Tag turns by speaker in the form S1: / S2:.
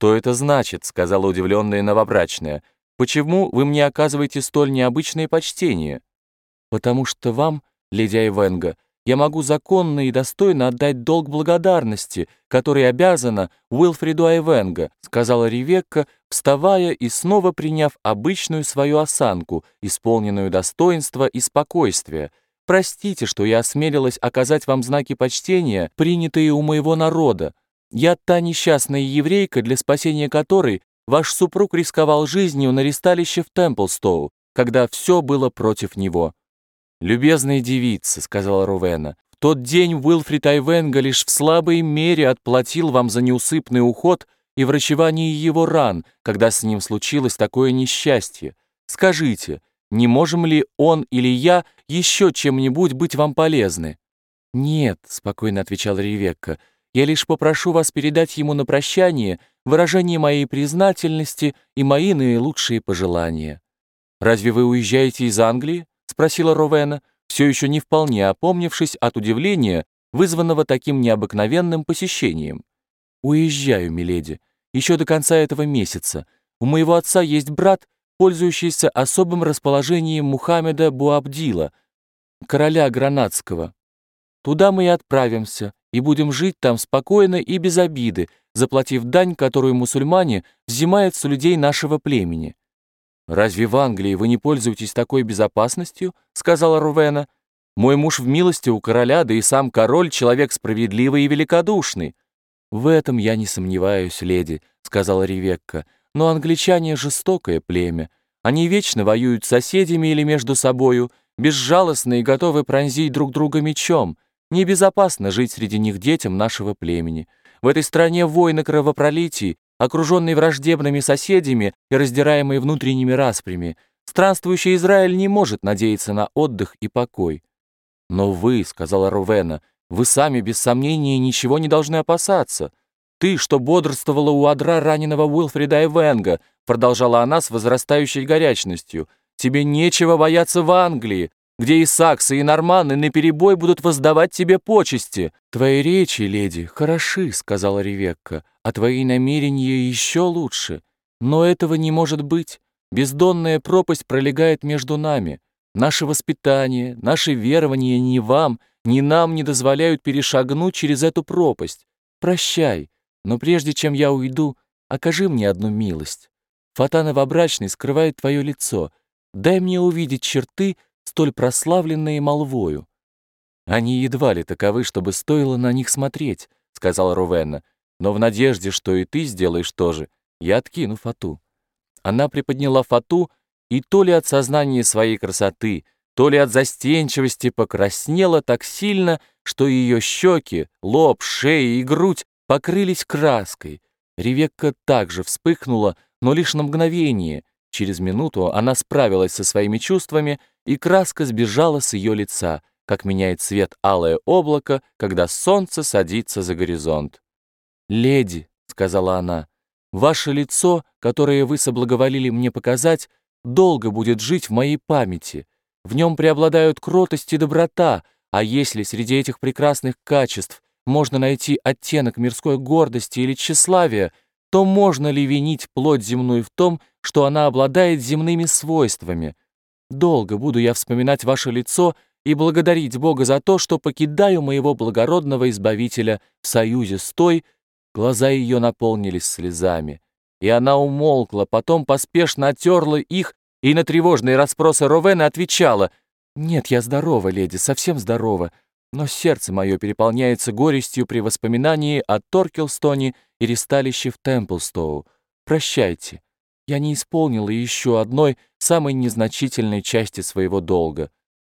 S1: «Что это значит?» — сказала удивленная новобрачная. «Почему вы мне оказываете столь необычное почтение?» «Потому что вам, леди Айвенга, я могу законно и достойно отдать долг благодарности, который обязана Уилфриду Айвенга», сказала Ревекка, вставая и снова приняв обычную свою осанку, исполненную достоинства и спокойствия. «Простите, что я осмелилась оказать вам знаки почтения, принятые у моего народа. Я та несчастная еврейка, для спасения которой ваш супруг рисковал жизнью на ресталище в Темплстоу, когда все было против него». «Любезная девица», — сказала Рувена, — «в тот день Уилфрид Айвенга лишь в слабой мере отплатил вам за неусыпный уход и врачевание его ран, когда с ним случилось такое несчастье. Скажите, не можем ли он или я еще чем-нибудь быть вам полезны?» «Нет», — спокойно отвечала Ревекка, — «я лишь попрошу вас передать ему на прощание выражение моей признательности и мои наилучшие пожелания». «Разве вы уезжаете из Англии?» — спросила Ровена, все еще не вполне опомнившись от удивления, вызванного таким необыкновенным посещением. «Уезжаю, миледи, еще до конца этого месяца. У моего отца есть брат, пользующийся особым расположением Мухаммеда Буабдила, короля Гранадского. Туда мы и отправимся, и будем жить там спокойно и без обиды, заплатив дань, которую мусульмане взимают с людей нашего племени. «Разве в Англии вы не пользуетесь такой безопасностью?» — сказала Рувена. «Мой муж в милости у короля, да и сам король — человек справедливый и великодушный». «В этом я не сомневаюсь, леди», — сказала Ревекка. «Но англичане — жестокое племя. Они вечно воюют с соседями или между собою, безжалостны и готовы пронзить друг друга мечом. Небезопасно жить среди них детям нашего племени. В этой стране войны кровопролитий, окруженный враждебными соседями и раздираемый внутренними распрями, странствующий Израиль не может надеяться на отдых и покой. «Но вы», — сказала Рувена, — «вы сами, без сомнения, ничего не должны опасаться. Ты, что бодрствовала у адра раненого Уилфрида Эвенга», — продолжала она с возрастающей горячностью, — «тебе нечего бояться в Англии где и саксы, и норманы наперебой будут воздавать тебе почести. Твои речи, леди, хороши, — сказала Ревекка, — а твои намерения еще лучше. Но этого не может быть. Бездонная пропасть пролегает между нами. Наше воспитание, наши верования ни вам, ни нам не дозволяют перешагнуть через эту пропасть. Прощай, но прежде чем я уйду, окажи мне одну милость. Фата новобрачный скрывает твое лицо. Дай мне увидеть черты, столь прославленные молвою. «Они едва ли таковы, чтобы стоило на них смотреть», — сказал Рувенна, «но в надежде, что и ты сделаешь то же, я откину фату». Она приподняла фату, и то ли от сознания своей красоты, то ли от застенчивости покраснела так сильно, что ее щеки, лоб, шея и грудь покрылись краской. Ревекка также вспыхнула, но лишь на мгновение. Через минуту она справилась со своими чувствами и краска сбежала с ее лица, как меняет цвет алое облако, когда солнце садится за горизонт. «Леди», — сказала она, — «ваше лицо, которое вы соблаговолили мне показать, долго будет жить в моей памяти. В нем преобладают кротость и доброта, а если среди этих прекрасных качеств можно найти оттенок мирской гордости или тщеславия, то можно ли винить плоть земную в том, что она обладает земными свойствами, Долго буду я вспоминать ваше лицо и благодарить Бога за то, что покидаю моего благородного избавителя в союзе с той, глаза ее наполнились слезами. И она умолкла, потом поспешно оттерла их и на тревожные расспросы Ровена отвечала, «Нет, я здорова, леди, совсем здорова, но сердце мое переполняется горестью при воспоминании о Торкелстоне и ресталище в Темплстоу. Прощайте» я не исполнила еще одной, самой незначительной части своего долга.